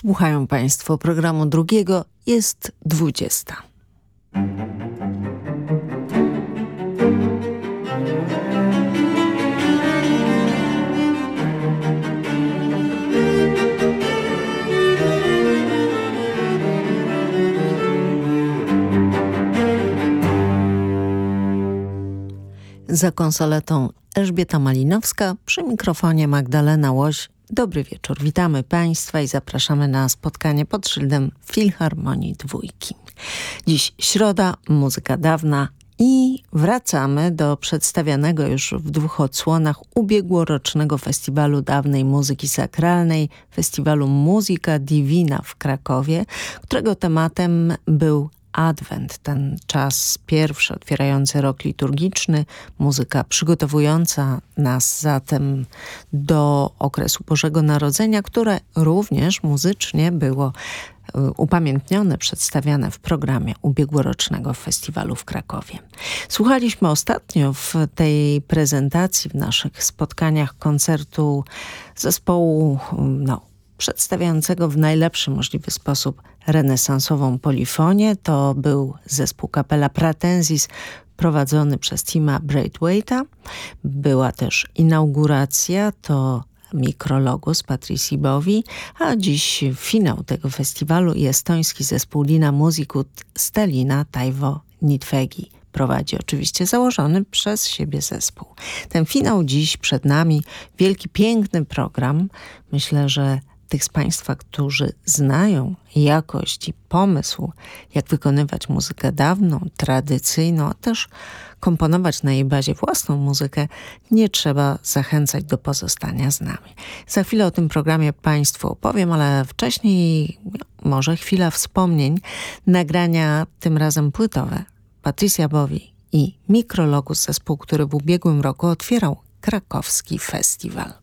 Słuchają Państwo programu drugiego. Jest dwudziesta. Za konsoletą Elżbieta Malinowska, przy mikrofonie Magdalena Łoś. Dobry wieczór, witamy Państwa i zapraszamy na spotkanie pod szyldem Filharmonii Dwójki. Dziś środa, muzyka dawna i wracamy do przedstawianego już w dwóch odsłonach ubiegłorocznego festiwalu dawnej muzyki sakralnej, festiwalu Muzyka Divina w Krakowie, którego tematem był Adwent, ten czas pierwszy otwierający rok liturgiczny, muzyka przygotowująca nas zatem do okresu Bożego Narodzenia, które również muzycznie było e, upamiętnione, przedstawiane w programie ubiegłorocznego festiwalu w Krakowie. Słuchaliśmy ostatnio w tej prezentacji, w naszych spotkaniach koncertu zespołu no, przedstawiającego w najlepszy możliwy sposób renesansową polifonię. To był zespół kapela Pratensis prowadzony przez Tima Braithwaite'a. Była też inauguracja, to Mikrologus Patricji Bowi, a dziś finał tego festiwalu estoński zespół Lina Muziku Stelina Taiwo Nitwegi prowadzi oczywiście założony przez siebie zespół. Ten finał dziś przed nami, wielki, piękny program. Myślę, że tych z Państwa, którzy znają jakość i pomysł, jak wykonywać muzykę dawną, tradycyjną, a też komponować na jej bazie własną muzykę, nie trzeba zachęcać do pozostania z nami. Za chwilę o tym programie Państwu opowiem, ale wcześniej może chwila wspomnień nagrania tym razem płytowe Patricia Bowi i Mikrologus, zespół, który w ubiegłym roku otwierał krakowski festiwal.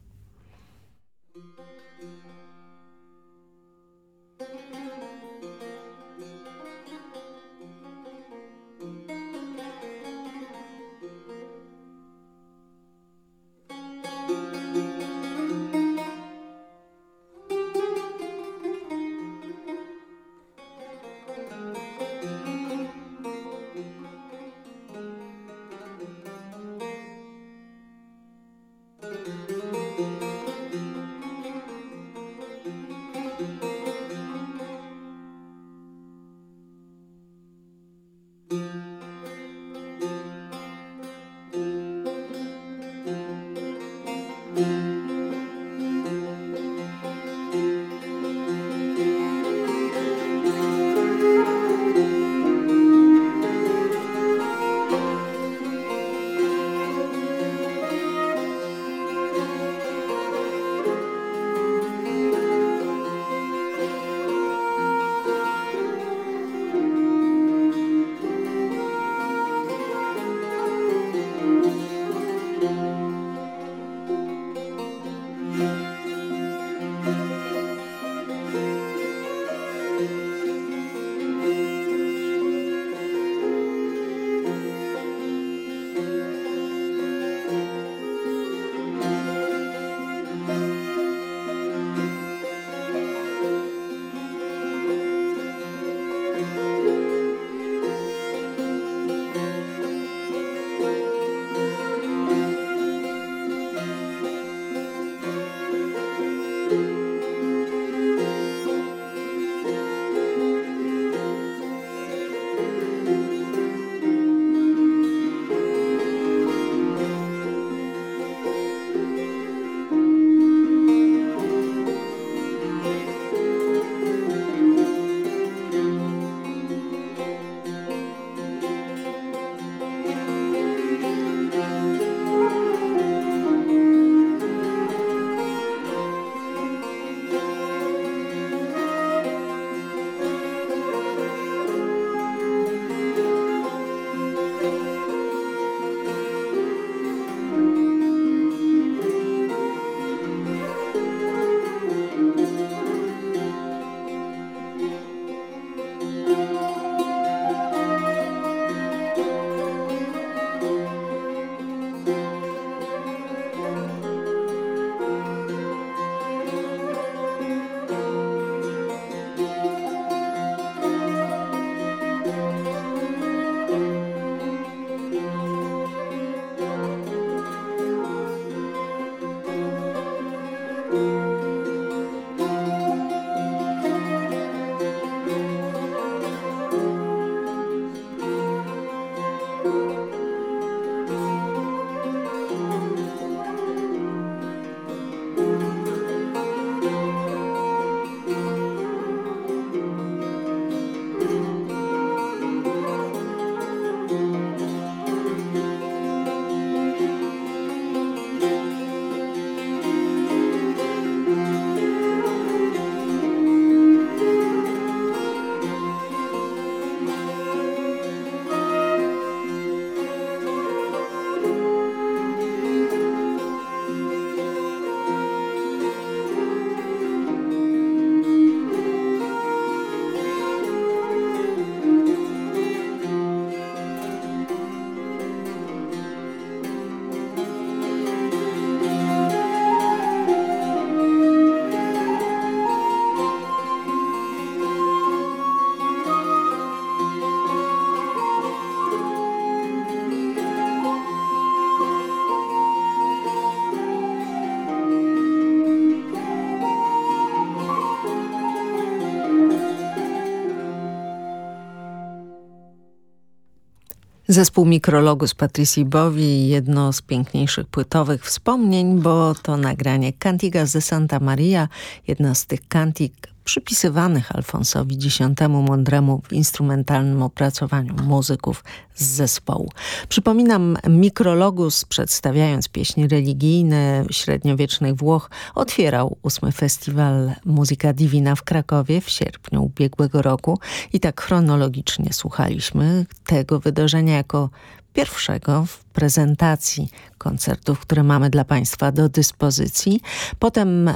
Zespół Mikrologu z Patricji Bowi, jedno z piękniejszych płytowych wspomnień, bo to nagranie Cantigas de Santa Maria, jedna z tych kantik przypisywanych Alfonsowi X Mądremu w instrumentalnym opracowaniu muzyków z zespołu. Przypominam, Mikrologus przedstawiając pieśni religijne średniowiecznych Włoch otwierał ósmy festiwal Muzyka Divina w Krakowie w sierpniu ubiegłego roku i tak chronologicznie słuchaliśmy tego wydarzenia jako pierwszego w prezentacji koncertów, które mamy dla Państwa do dyspozycji. Potem e,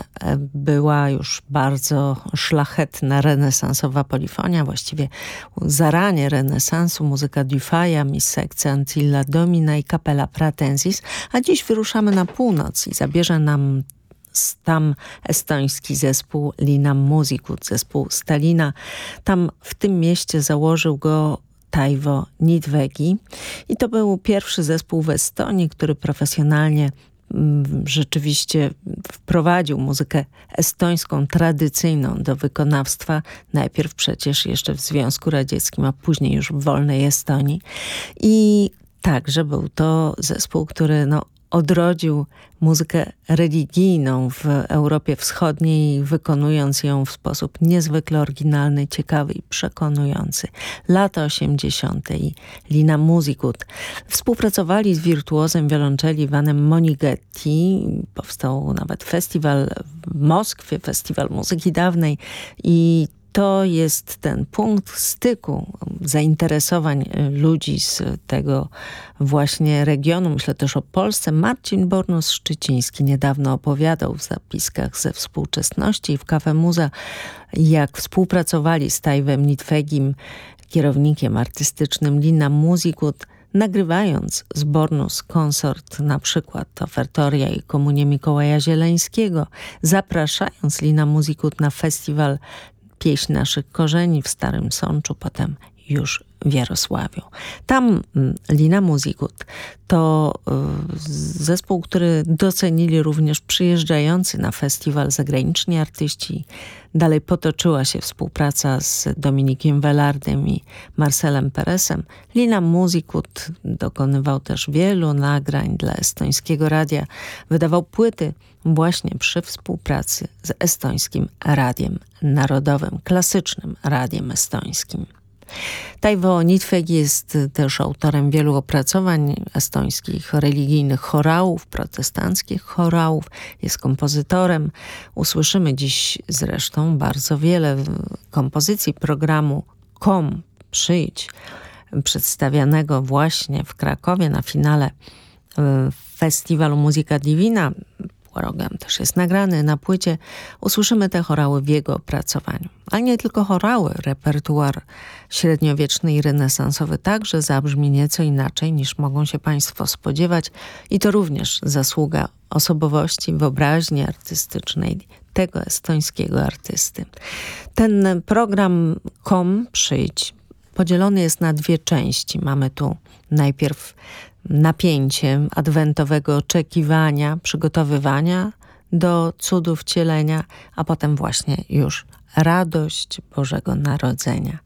była już bardzo szlachetna, renesansowa polifonia, właściwie zaranie renesansu, muzyka Dufaja, Miss Sekcja Antilla Domina i Capella Pratensis, a dziś wyruszamy na północ i zabierze nam tam estoński zespół Lina Musikut, zespół Stalina. Tam w tym mieście założył go Taiwo Nidwegi. I to był pierwszy zespół w Estonii, który profesjonalnie mm, rzeczywiście wprowadził muzykę estońską, tradycyjną do wykonawstwa. Najpierw przecież jeszcze w Związku Radzieckim, a później już w wolnej Estonii. I także był to zespół, który no, odrodził muzykę religijną w Europie Wschodniej, wykonując ją w sposób niezwykle oryginalny, ciekawy i przekonujący. Lata 80. i Lina Musikut współpracowali z wirtuozem wiolonczeli Vanem Monighetti. Powstał nawet festiwal w Moskwie, festiwal muzyki dawnej i to jest ten punkt styku zainteresowań y, ludzi z tego właśnie regionu. Myślę też o Polsce. Marcin Bornus-Szczyciński niedawno opowiadał w zapiskach ze współczesności w Kafe Muza, jak współpracowali z Tajwem Nitwegim, kierownikiem artystycznym Lina Muzikut, nagrywając z Bornus konsort na przykład Ofertoria i Komunię Mikołaja Zieleńskiego, zapraszając Lina Muzikut na festiwal pieśń naszych korzeni w Starym Sączu, potem już w Jarosławiu. Tam mm, Lina Muzigut to y, zespół, który docenili również przyjeżdżający na festiwal zagraniczni artyści. Dalej potoczyła się współpraca z Dominikiem Velardem i Marcelem Peresem. Lina Muzigut dokonywał też wielu nagrań dla estońskiego radia. Wydawał płyty właśnie przy współpracy z estońskim radiem narodowym, klasycznym radiem estońskim. Tajwo Nitweg jest też autorem wielu opracowań estońskich, religijnych chorałów, protestanckich chorałów. Jest kompozytorem. Usłyszymy dziś zresztą bardzo wiele kompozycji programu KOM, przyjdź, przedstawianego właśnie w Krakowie na finale e, festiwalu Muzyka Divina Warogam też jest nagrany na płycie. Usłyszymy te chorały w jego opracowaniu. Ale nie tylko chorały, repertuar średniowieczny i renesansowy także zabrzmi nieco inaczej niż mogą się Państwo spodziewać i to również zasługa osobowości, wyobraźni artystycznej tego estońskiego artysty. Ten program KOM Przyjdź podzielony jest na dwie części. Mamy tu najpierw napięciem adwentowego oczekiwania, przygotowywania do cudów wcielenia, a potem właśnie już radość Bożego Narodzenia.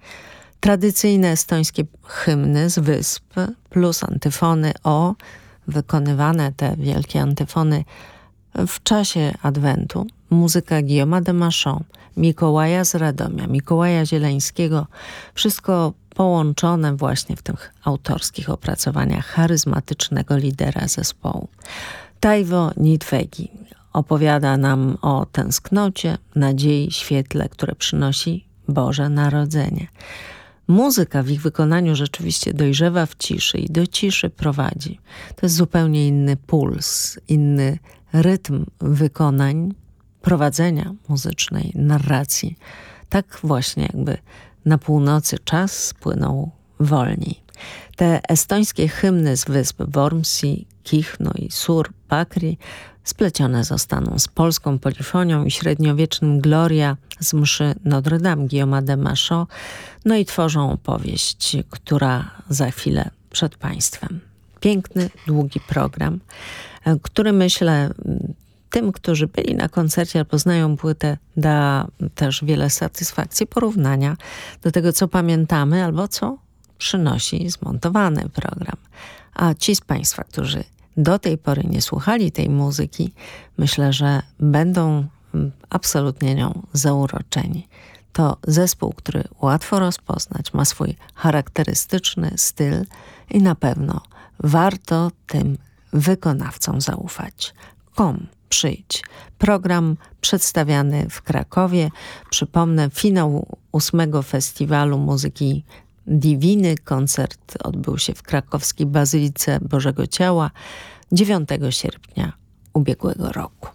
Tradycyjne estońskie hymny z wysp plus antyfony o, wykonywane te wielkie antyfony w czasie Adwentu, muzyka Guillaume de Machon, Mikołaja z Radomia, Mikołaja Zieleńskiego, wszystko połączone właśnie w tych autorskich opracowaniach charyzmatycznego lidera zespołu. Tajwo Nidwegi opowiada nam o tęsknocie, nadziei, świetle, które przynosi Boże Narodzenie. Muzyka w ich wykonaniu rzeczywiście dojrzewa w ciszy i do ciszy prowadzi. To jest zupełnie inny puls, inny rytm wykonań, prowadzenia muzycznej, narracji. Tak właśnie jakby na północy czas płynął wolniej. Te estońskie hymny z wysp Wormsi, Kichno i Sur, Pakri splecione zostaną z polską polifonią i średniowiecznym Gloria z mszy Notre Dame Guillaume de Machot, no i tworzą opowieść, która za chwilę przed Państwem. Piękny, długi program, który myślę tym, którzy byli na koncercie albo znają płytę, da też wiele satysfakcji porównania do tego, co pamiętamy albo co przynosi zmontowany program. A ci z Państwa, którzy do tej pory nie słuchali tej muzyki, myślę, że będą mm, absolutnie nią zauroczeni. To zespół, który łatwo rozpoznać, ma swój charakterystyczny styl i na pewno warto tym wykonawcom zaufać. Kom, przyjdź. Program przedstawiany w Krakowie. Przypomnę, finał ósmego festiwalu muzyki Diviny. Koncert odbył się w krakowskiej Bazylice Bożego Ciała 9 sierpnia ubiegłego roku.